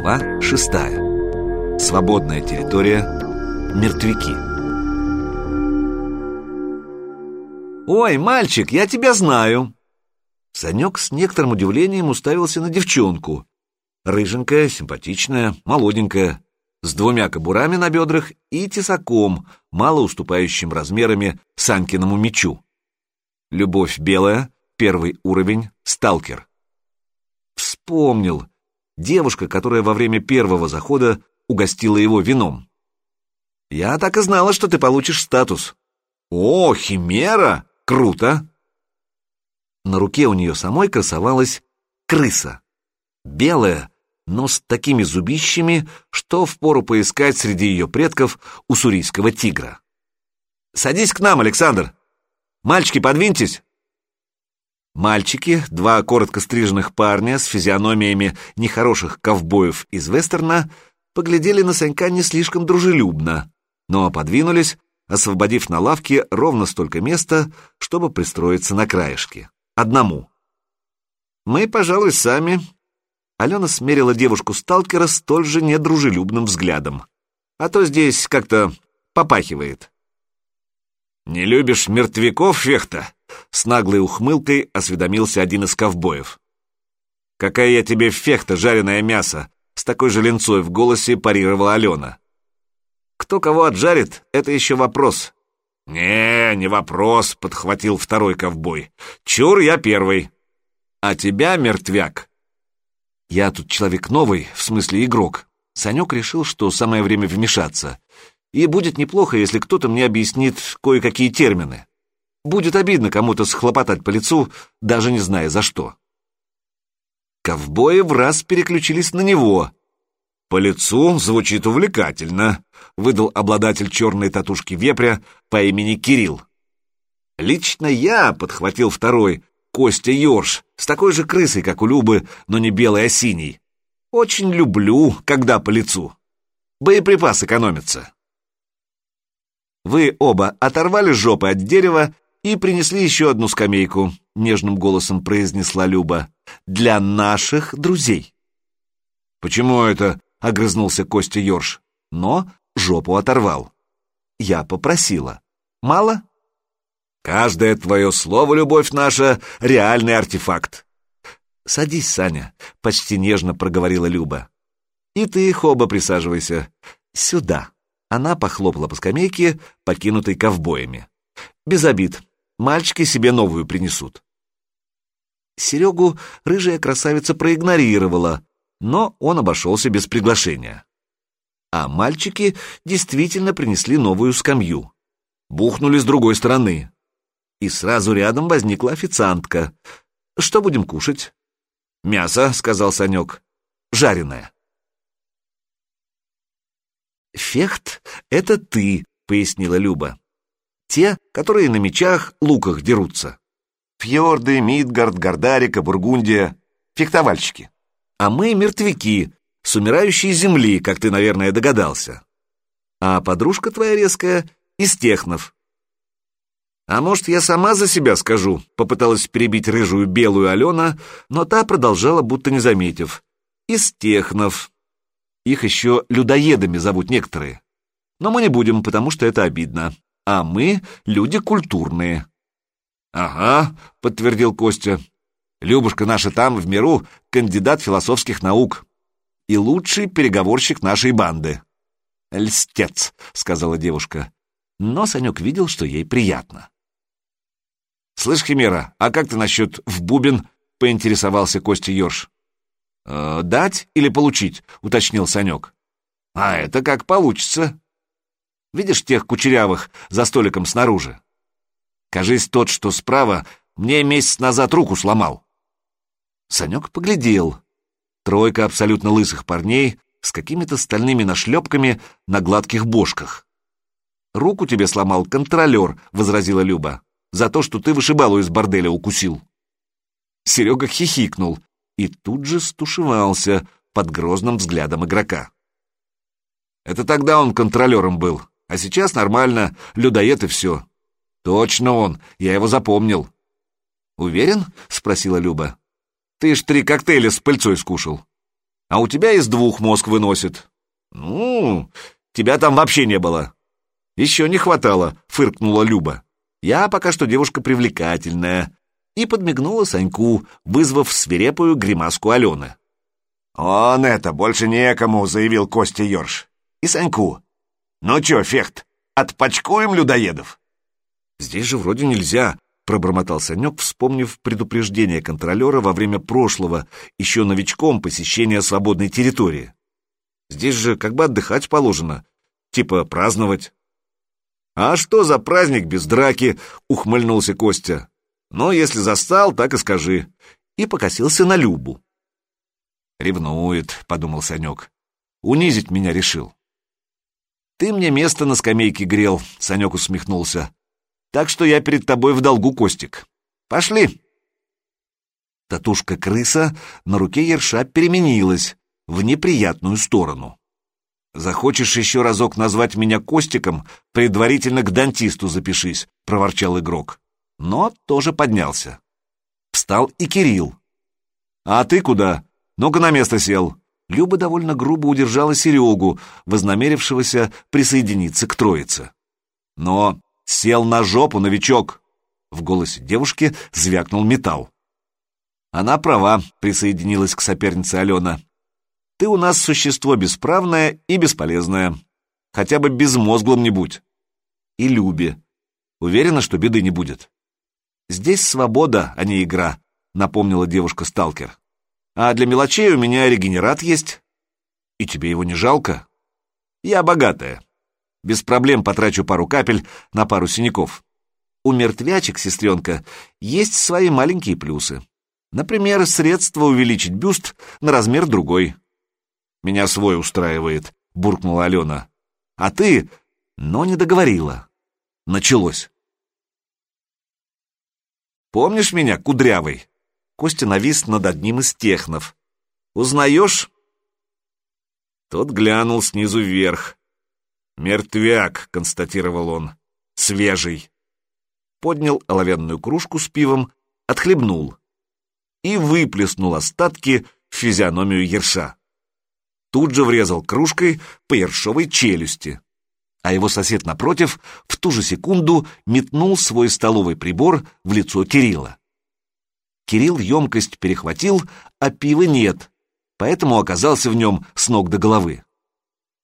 Глава шестая. Свободная территория. Мертвяки. «Ой, мальчик, я тебя знаю!» Санек с некоторым удивлением уставился на девчонку. Рыженькая, симпатичная, молоденькая, с двумя кобурами на бедрах и тесаком, мало уступающим размерами Санкиному мечу. Любовь белая, первый уровень, сталкер. Вспомнил. Девушка, которая во время первого захода угостила его вином. «Я так и знала, что ты получишь статус». «О, химера! Круто!» На руке у нее самой красовалась крыса. Белая, но с такими зубищами, что впору поискать среди ее предков уссурийского тигра. «Садись к нам, Александр! Мальчики, подвиньтесь!» Мальчики, два коротко стриженных парня с физиономиями нехороших ковбоев из вестерна, поглядели на Санька не слишком дружелюбно, но подвинулись, освободив на лавке ровно столько места, чтобы пристроиться на краешке. Одному. «Мы, пожалуй, сами». Алена смерила девушку-сталкера столь же недружелюбным взглядом. «А то здесь как-то попахивает». «Не любишь мертвяков, Фехта?» С наглой ухмылкой осведомился один из ковбоев. «Какая я тебе фехта, жареное мясо!» С такой же ленцой в голосе парировала Алена. «Кто кого отжарит, это еще вопрос». «Не, не вопрос», — подхватил второй ковбой. «Чур, я первый». «А тебя, мертвяк?» «Я тут человек новый, в смысле игрок». Санек решил, что самое время вмешаться. И будет неплохо, если кто-то мне объяснит кое-какие термины. Будет обидно кому-то схлопотать по лицу, даже не зная за что. Ковбои в раз переключились на него. «По лицу звучит увлекательно», — выдал обладатель черной татушки вепря по имени Кирилл. «Лично я», — подхватил второй, Костя Ёрш, с такой же крысой, как у Любы, но не белой, а синей. «Очень люблю, когда по лицу. Боеприпас экономится». Вы оба оторвали жопы от дерева и принесли еще одну скамейку, нежным голосом произнесла Люба. Для наших друзей. Почему это? огрызнулся Костя Ёрш, но жопу оторвал. Я попросила. Мало? Каждое твое слово, любовь наша, реальный артефакт. Садись, Саня, почти нежно проговорила Люба. И ты, Хоба, присаживайся. Сюда. Она похлопала по скамейке, покинутой ковбоями. Без обид, Мальчики себе новую принесут. Серегу рыжая красавица проигнорировала, но он обошелся без приглашения. А мальчики действительно принесли новую скамью. Бухнули с другой стороны. И сразу рядом возникла официантка. «Что будем кушать?» «Мясо», — сказал Санек. «Жареное». «Фехт — это ты», — пояснила Люба. Те, которые на мечах, луках дерутся. Фьорды, Мидгард, Гордарика, Бургундия. Фехтовальщики. А мы мертвяки, с умирающей земли, как ты, наверное, догадался. А подружка твоя резкая — из технов. А может, я сама за себя скажу, попыталась перебить рыжую белую Алена, но та продолжала, будто не заметив. Из технов. Их еще людоедами зовут некоторые. Но мы не будем, потому что это обидно а мы люди культурные». «Ага», — подтвердил Костя. «Любушка наша там, в миру, кандидат философских наук и лучший переговорщик нашей банды». «Льстец», — сказала девушка. Но Санек видел, что ей приятно. «Слышь, Химера, а как ты насчет в бубен?» — поинтересовался Костя Ёрш. «Э, «Дать или получить?» — уточнил Санек. «А это как получится», Видишь тех кучерявых за столиком снаружи? Кажись, тот, что справа, мне месяц назад руку сломал. Санек поглядел. Тройка абсолютно лысых парней с какими-то стальными нашлепками на гладких бошках. «Руку тебе сломал контролер», — возразила Люба, «за то, что ты вышибалу из борделя укусил». Серега хихикнул и тут же стушевался под грозным взглядом игрока. «Это тогда он контролером был, а сейчас нормально, людоед и все. Точно он, я его запомнил. Уверен? Спросила Люба. Ты ж три коктейля с пыльцой скушал. А у тебя из двух мозг выносит. Ну, тебя там вообще не было. Еще не хватало, фыркнула Люба. Я пока что девушка привлекательная. И подмигнула Саньку, вызвав свирепую гримаску Алены. «Он это, больше некому», — заявил Костя Ёрш. «И Саньку. Ну чё, Фехт, отпачкуем людоедов?» «Здесь же вроде нельзя», — пробормотал Санек, вспомнив предупреждение контролера во время прошлого, еще новичком посещения свободной территории. «Здесь же как бы отдыхать положено, типа праздновать». «А что за праздник без драки?» — ухмыльнулся Костя. «Но если застал, так и скажи». И покосился на Любу. «Ревнует», — подумал Санек. «Унизить меня решил». «Ты мне место на скамейке грел», — Санек усмехнулся. «Так что я перед тобой в долгу, Костик. Пошли!» Татушка-крыса на руке Ерша переменилась в неприятную сторону. «Захочешь еще разок назвать меня Костиком, предварительно к дантисту запишись», — проворчал игрок. Но тоже поднялся. Встал и Кирилл. «А ты куда? Ну-ка на место сел!» Люба довольно грубо удержала Серегу, вознамерившегося присоединиться к троице. «Но сел на жопу, новичок!» В голосе девушки звякнул металл. «Она права», — присоединилась к сопернице Алена. «Ты у нас существо бесправное и бесполезное. Хотя бы безмозглым не будь. И Любе. Уверена, что беды не будет». «Здесь свобода, а не игра», — напомнила девушка-сталкер. А для мелочей у меня регенерат есть. И тебе его не жалко? Я богатая. Без проблем потрачу пару капель на пару синяков. У мертвячек, сестренка, есть свои маленькие плюсы. Например, средство увеличить бюст на размер другой. Меня свой устраивает, буркнула Алена. А ты, но не договорила. Началось. Помнишь меня, кудрявый? Костя навис над одним из технов. «Узнаешь?» Тот глянул снизу вверх. «Мертвяк», — констатировал он, — «свежий». Поднял оловянную кружку с пивом, отхлебнул и выплеснул остатки в физиономию ерша. Тут же врезал кружкой по ершовой челюсти, а его сосед напротив в ту же секунду метнул свой столовый прибор в лицо Кирилла. Кирилл емкость перехватил, а пива нет, поэтому оказался в нем с ног до головы.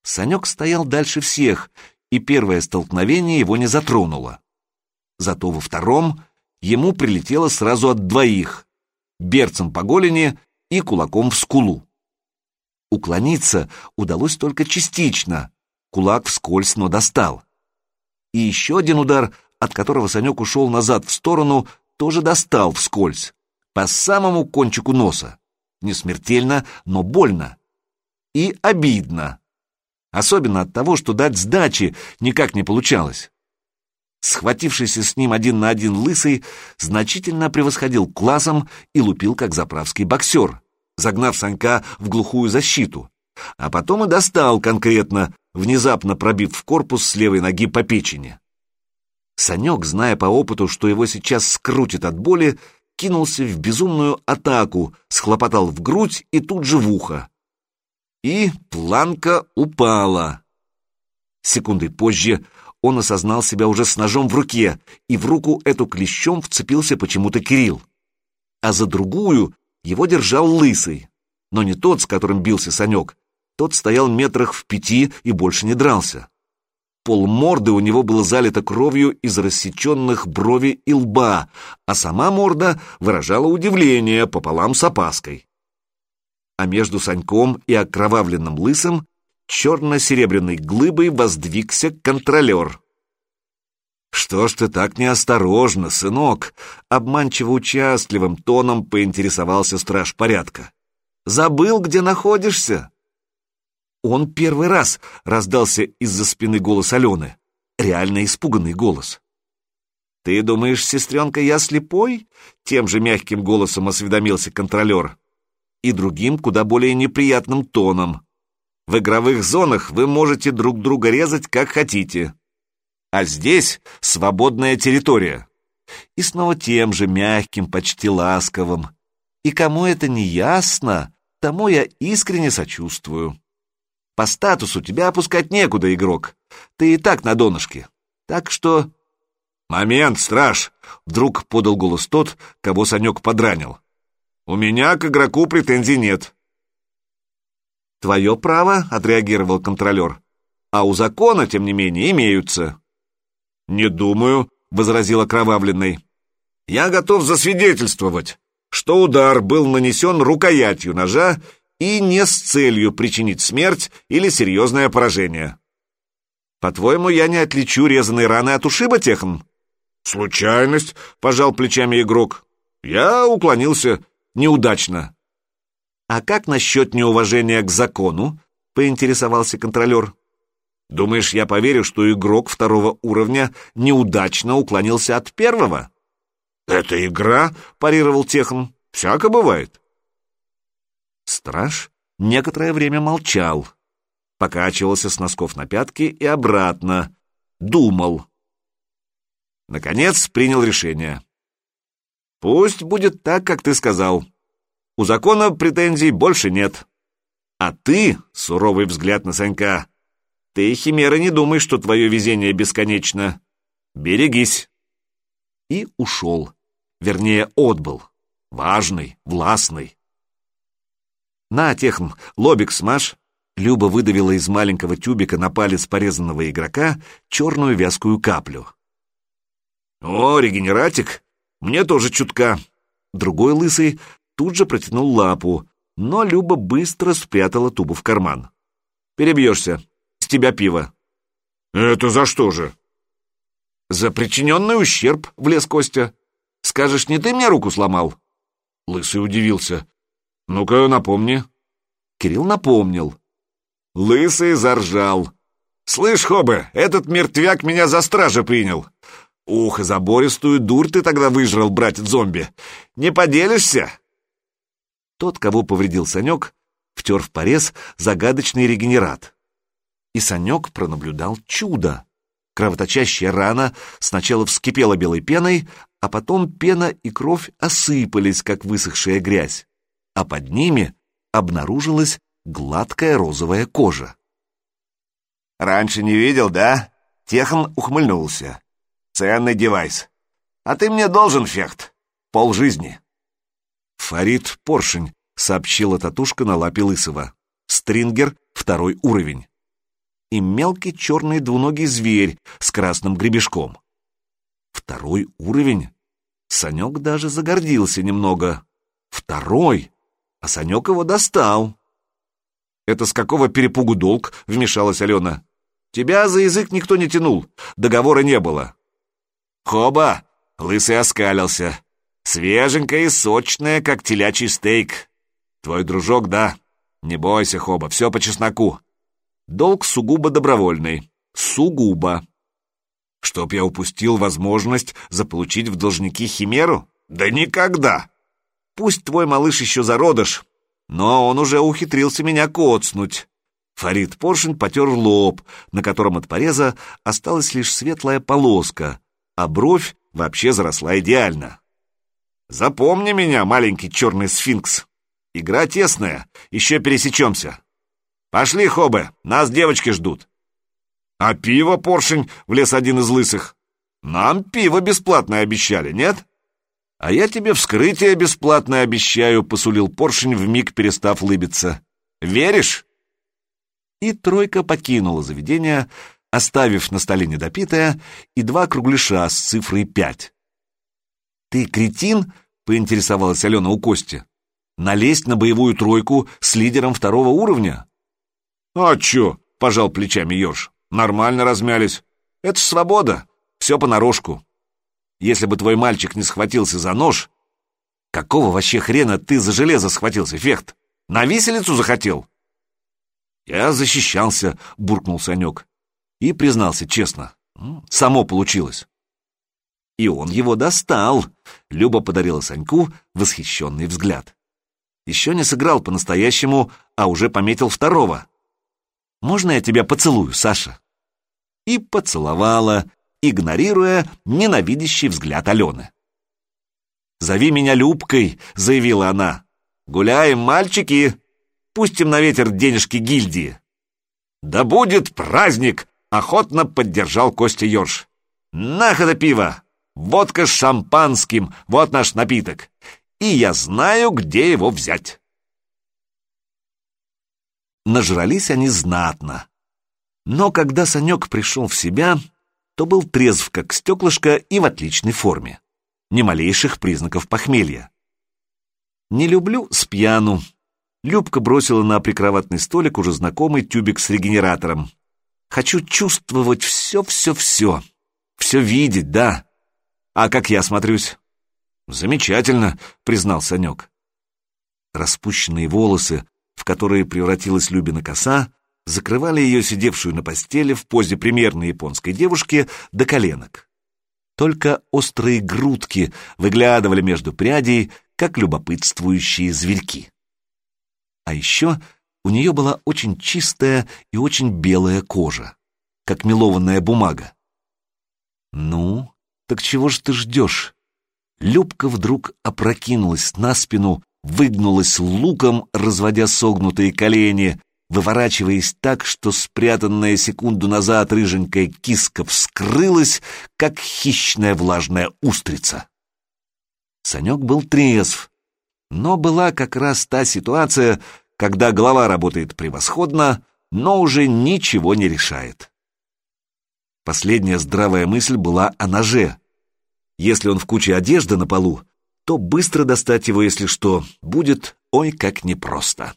Санек стоял дальше всех, и первое столкновение его не затронуло. Зато во втором ему прилетело сразу от двоих — берцем по голени и кулаком в скулу. Уклониться удалось только частично, кулак вскользь, но достал. И еще один удар, от которого Санек ушел назад в сторону, тоже достал вскользь по самому кончику носа. Не смертельно, но больно. И обидно. Особенно от того, что дать сдачи никак не получалось. Схватившийся с ним один на один лысый значительно превосходил классом и лупил, как заправский боксер, загнав Санька в глухую защиту. А потом и достал конкретно, внезапно пробив в корпус с левой ноги по печени. Санек, зная по опыту, что его сейчас скрутит от боли, кинулся в безумную атаку, схлопотал в грудь и тут же в ухо. И планка упала. Секундой позже он осознал себя уже с ножом в руке, и в руку эту клещом вцепился почему-то Кирилл. А за другую его держал лысый, но не тот, с которым бился Санек. Тот стоял метрах в пяти и больше не дрался. Пол морды у него было залито кровью из рассеченных брови и лба, а сама морда выражала удивление пополам с опаской. А между Саньком и окровавленным лысым черно-серебряной глыбой воздвигся контролер. «Что ж ты так неосторожно, сынок?» — обманчиво участливым тоном поинтересовался страж порядка. «Забыл, где находишься?» Он первый раз раздался из-за спины голос Алены. Реально испуганный голос. «Ты думаешь, сестренка, я слепой?» Тем же мягким голосом осведомился контролер. И другим, куда более неприятным тоном. «В игровых зонах вы можете друг друга резать, как хотите. А здесь свободная территория». И снова тем же мягким, почти ласковым. «И кому это не ясно, тому я искренне сочувствую. По статусу тебя опускать некуда, игрок. Ты и так на донышке. Так что... «Момент, страж!» — вдруг подал голос тот, кого Санек подранил. «У меня к игроку претензий нет». «Твое право», — отреагировал контролер. «А у закона, тем не менее, имеются». «Не думаю», — возразил окровавленный. «Я готов засвидетельствовать, что удар был нанесен рукоятью ножа и не с целью причинить смерть или серьезное поражение. По-твоему, я не отличу резаные раны от ушиба, Техан? Случайность, пожал плечами игрок. Я уклонился неудачно. А как насчет неуважения к закону? Поинтересовался контролер. Думаешь, я поверю, что игрок второго уровня неудачно уклонился от первого? Это игра, парировал Техан. Всяко бывает. Страж некоторое время молчал, покачивался с носков на пятки и обратно, думал. Наконец принял решение. «Пусть будет так, как ты сказал. У закона претензий больше нет. А ты, — суровый взгляд на Санька, — ты, Химера, не думай, что твое везение бесконечно. Берегись!» И ушел, вернее, отбыл, важный, властный. «На, Техм, лобик смажь!» Люба выдавила из маленького тюбика на палец порезанного игрока черную вязкую каплю. «О, регенератик! Мне тоже чутка!» Другой лысый тут же протянул лапу, но Люба быстро спрятала тубу в карман. «Перебьешься. С тебя пиво». «Это за что же?» «За причиненный ущерб», — влез Костя. «Скажешь, не ты мне руку сломал?» Лысый удивился. «Ну-ка, напомни». Кирилл напомнил. Лысый заржал. «Слышь, Хобе, этот мертвяк меня за стража принял. Ух, забористую дурь ты тогда выжрал, братец-зомби. Не поделишься?» Тот, кого повредил Санек, втер в порез загадочный регенерат. И Санек пронаблюдал чудо. Кровоточащая рана сначала вскипела белой пеной, а потом пена и кровь осыпались, как высохшая грязь а под ними обнаружилась гладкая розовая кожа. «Раньше не видел, да?» Техан ухмыльнулся. «Ценный девайс. А ты мне должен, Фехт. Пол жизни». «Фарид Поршень», — сообщила татушка на лапе Лысого. «Стрингер — второй уровень». И мелкий черный двуногий зверь с красным гребешком. Второй уровень? Санек даже загордился немного. Второй? А Санек его достал. «Это с какого перепугу долг?» — вмешалась Алена. «Тебя за язык никто не тянул, договора не было». «Хоба!» — лысый оскалился. «Свеженькая и сочная, как телячий стейк. Твой дружок, да? Не бойся, Хоба, все по чесноку. Долг сугубо добровольный. Сугубо. Чтоб я упустил возможность заполучить в должники химеру? Да никогда!» Пусть твой малыш еще зародыш, но он уже ухитрился меня коцнуть. Фарид Поршень потер лоб, на котором от пореза осталась лишь светлая полоска, а бровь вообще заросла идеально. «Запомни меня, маленький черный сфинкс. Игра тесная, еще пересечемся. Пошли, Хобе, нас девочки ждут». «А пиво, Поршень?» — влез один из лысых. «Нам пиво бесплатное обещали, нет?» «А я тебе вскрытие бесплатное обещаю», — посулил поршень, вмиг перестав лыбиться. «Веришь?» И тройка покинула заведение, оставив на столе недопитое и два кругляша с цифрой пять. «Ты кретин?» — поинтересовалась Алена у Кости. «Налезть на боевую тройку с лидером второго уровня?» «А чё?» — пожал плечами Ёж. «Нормально размялись. Это ж свобода. Все понарошку». Если бы твой мальчик не схватился за нож... Какого вообще хрена ты за железо схватился, Фехт? На виселицу захотел? Я защищался, буркнул Санек. И признался честно. Само получилось. И он его достал. Люба подарила Саньку восхищенный взгляд. Еще не сыграл по-настоящему, а уже пометил второго. «Можно я тебя поцелую, Саша?» И поцеловала, игнорируя ненавидящий взгляд Алены. «Зови меня Любкой», — заявила она. «Гуляем, мальчики! Пустим на ветер денежки гильдии. Да будет праздник! Охотно поддержал Костя Ёрш. Находа пиво! Водка с шампанским, вот наш напиток. И я знаю, где его взять. Нажрались они знатно. Но когда Санек пришел в себя, то был трезв, как стеклышко, и в отличной форме. Ни малейших признаков похмелья. «Не люблю спьяну». Любка бросила на прикроватный столик уже знакомый тюбик с регенератором. «Хочу чувствовать все-все-все. Все видеть, да. А как я смотрюсь?» «Замечательно», — признал Санек. Распущенные волосы, в которые превратилась Любина коса, закрывали ее сидевшую на постели в позе примерной японской девушки до коленок. Только острые грудки выглядывали между прядей, как любопытствующие зверьки. А еще у нее была очень чистая и очень белая кожа, как мелованная бумага. «Ну, так чего ж ты ждешь?» Любка вдруг опрокинулась на спину, выгнулась луком, разводя согнутые колени, выворачиваясь так, что спрятанная секунду назад рыженькая киска вскрылась, как хищная влажная устрица. Санек был трезв, но была как раз та ситуация, когда голова работает превосходно, но уже ничего не решает. Последняя здравая мысль была о ноже. Если он в куче одежды на полу, то быстро достать его, если что, будет ой как непросто.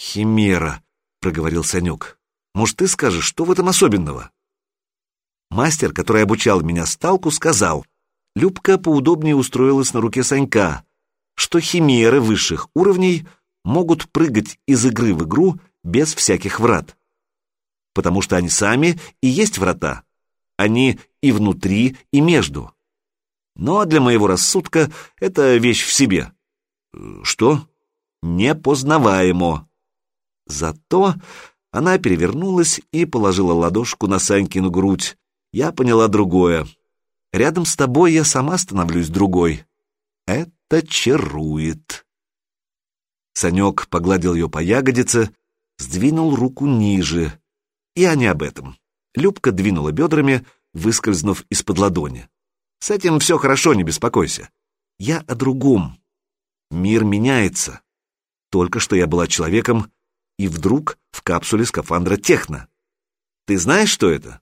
«Химера», — проговорил Санек. «Может, ты скажешь, что в этом особенного?» Мастер, который обучал меня сталку, сказал, Любка поудобнее устроилась на руке Санька, что химеры высших уровней могут прыгать из игры в игру без всяких врат. Потому что они сами и есть врата. Они и внутри, и между. Но для моего рассудка это вещь в себе. Что? Непознаваемо. Зато она перевернулась и положила ладошку на Санькину грудь. Я поняла другое. Рядом с тобой я сама становлюсь другой. Это чарует. Санек погладил ее по ягодице, сдвинул руку ниже. Я не об этом. Любка двинула бедрами, выскользнув из-под ладони. С этим все хорошо, не беспокойся. Я о другом. Мир меняется. Только что я была человеком, и вдруг в капсуле скафандра техно. Ты знаешь, что это?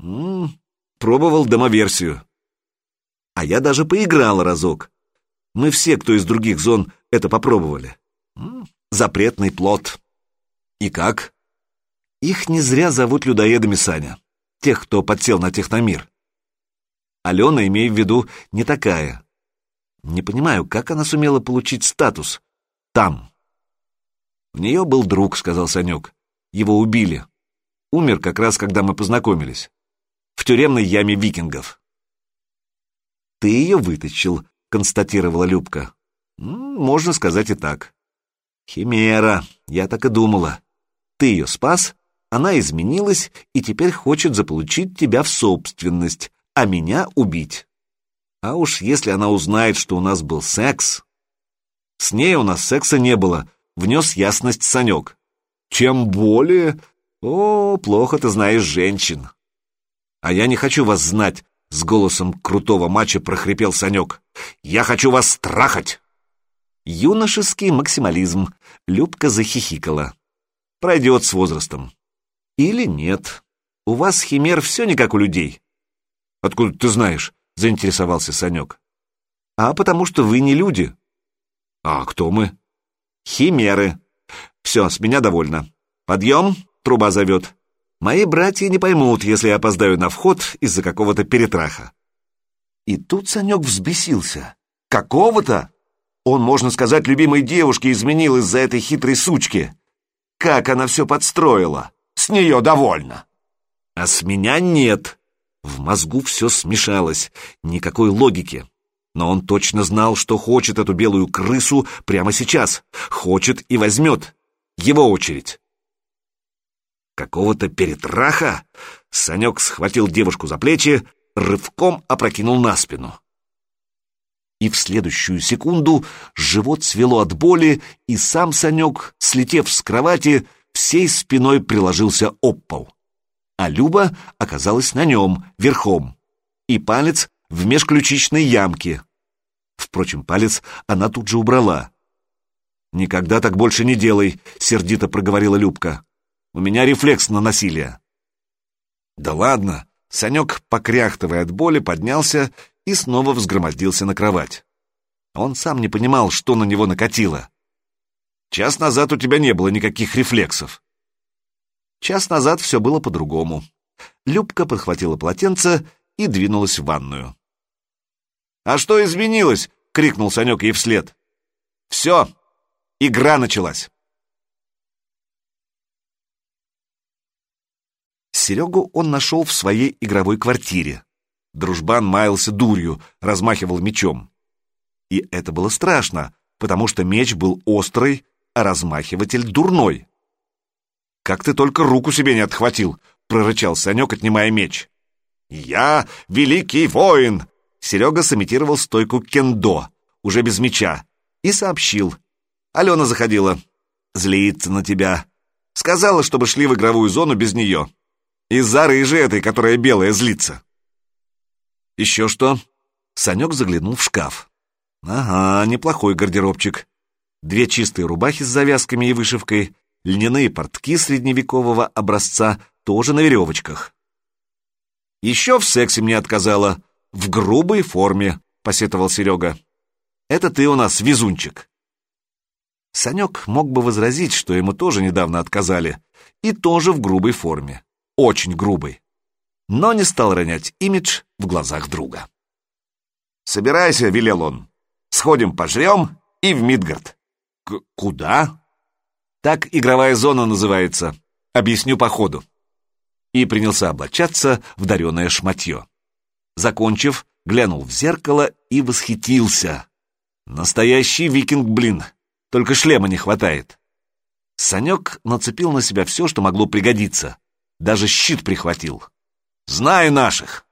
М -м, пробовал демоверсию. А я даже поиграл разок. Мы все, кто из других зон, это попробовали. М -м, запретный плод. И как? Их не зря зовут людоедами, Саня. Тех, кто подсел на техномир. Алена, имею в виду, не такая. Не понимаю, как она сумела получить статус там. «У нее был друг», — сказал Санек. «Его убили. Умер как раз, когда мы познакомились. В тюремной яме викингов». «Ты ее вытащил», — констатировала Любка. «Можно сказать и так». «Химера, я так и думала. Ты ее спас, она изменилась и теперь хочет заполучить тебя в собственность, а меня убить. А уж если она узнает, что у нас был секс...» «С ней у нас секса не было», внес ясность Санек. «Чем более...» «О, плохо ты знаешь женщин». «А я не хочу вас знать», — с голосом крутого мача прохрипел Санек. «Я хочу вас страхать!» Юношеский максимализм. Любка захихикала. Пройдет с возрастом. Или нет. У вас, химер, все не как у людей. Откуда ты знаешь? Заинтересовался Санек. А потому что вы не люди. А кто мы? Химеры. Все, с меня довольно. Подъем, труба зовет. Мои братья не поймут, если я опоздаю на вход из-за какого-то перетраха. И тут Санек взбесился. Какого-то? Он, можно сказать, любимой девушке изменил из-за этой хитрой сучки. Как она все подстроила. С нее довольно. А с меня нет. В мозгу все смешалось. Никакой логики. Но он точно знал, что хочет эту белую крысу прямо сейчас. Хочет и возьмет. Его очередь. Какого-то перетраха Санек схватил девушку за плечи, рывком опрокинул на спину. И в следующую секунду живот свело от боли, и сам Санек, слетев с кровати, всей спиной приложился об пол. А Люба оказалась на нем, верхом, и палец в межключичной ямке. Впрочем, палец она тут же убрала. «Никогда так больше не делай», — сердито проговорила Любка. «У меня рефлекс на насилие». «Да ладно!» — Санек, покряхтывая от боли, поднялся и снова взгромоздился на кровать. Он сам не понимал, что на него накатило. «Час назад у тебя не было никаких рефлексов». Час назад все было по-другому. Любка подхватила полотенце и двинулась в ванную. «А что изменилось?» — крикнул Санек ей вслед. «Все, игра началась». Серегу он нашел в своей игровой квартире. Дружбан маялся дурью, размахивал мечом. И это было страшно, потому что меч был острый, а размахиватель дурной. «Как ты только руку себе не отхватил!» — прорычал Санек, отнимая меч. «Я великий воин!» Серега сымитировал стойку кендо, уже без меча, и сообщил. Алена заходила. Злится на тебя. Сказала, чтобы шли в игровую зону без нее. Из-за рыжей этой, которая белая, злится. Еще что? Санек заглянул в шкаф. Ага, неплохой гардеробчик. Две чистые рубахи с завязками и вышивкой, льняные портки средневекового образца, тоже на веревочках. Еще в сексе мне отказала. В грубой форме, посетовал Серега. Это ты у нас везунчик. Санек мог бы возразить, что ему тоже недавно отказали, и тоже в грубой форме. Очень грубой. Но не стал ронять имидж в глазах друга. «Собирайся», — велел он. «Сходим, пожрем и в Мидгард». К «Куда?» «Так игровая зона называется. Объясню по ходу». И принялся облачаться в дареное шматье. Закончив, глянул в зеркало и восхитился. Настоящий викинг, блин, только шлема не хватает. Санек нацепил на себя все, что могло пригодиться. Даже щит прихватил. Знаю наших.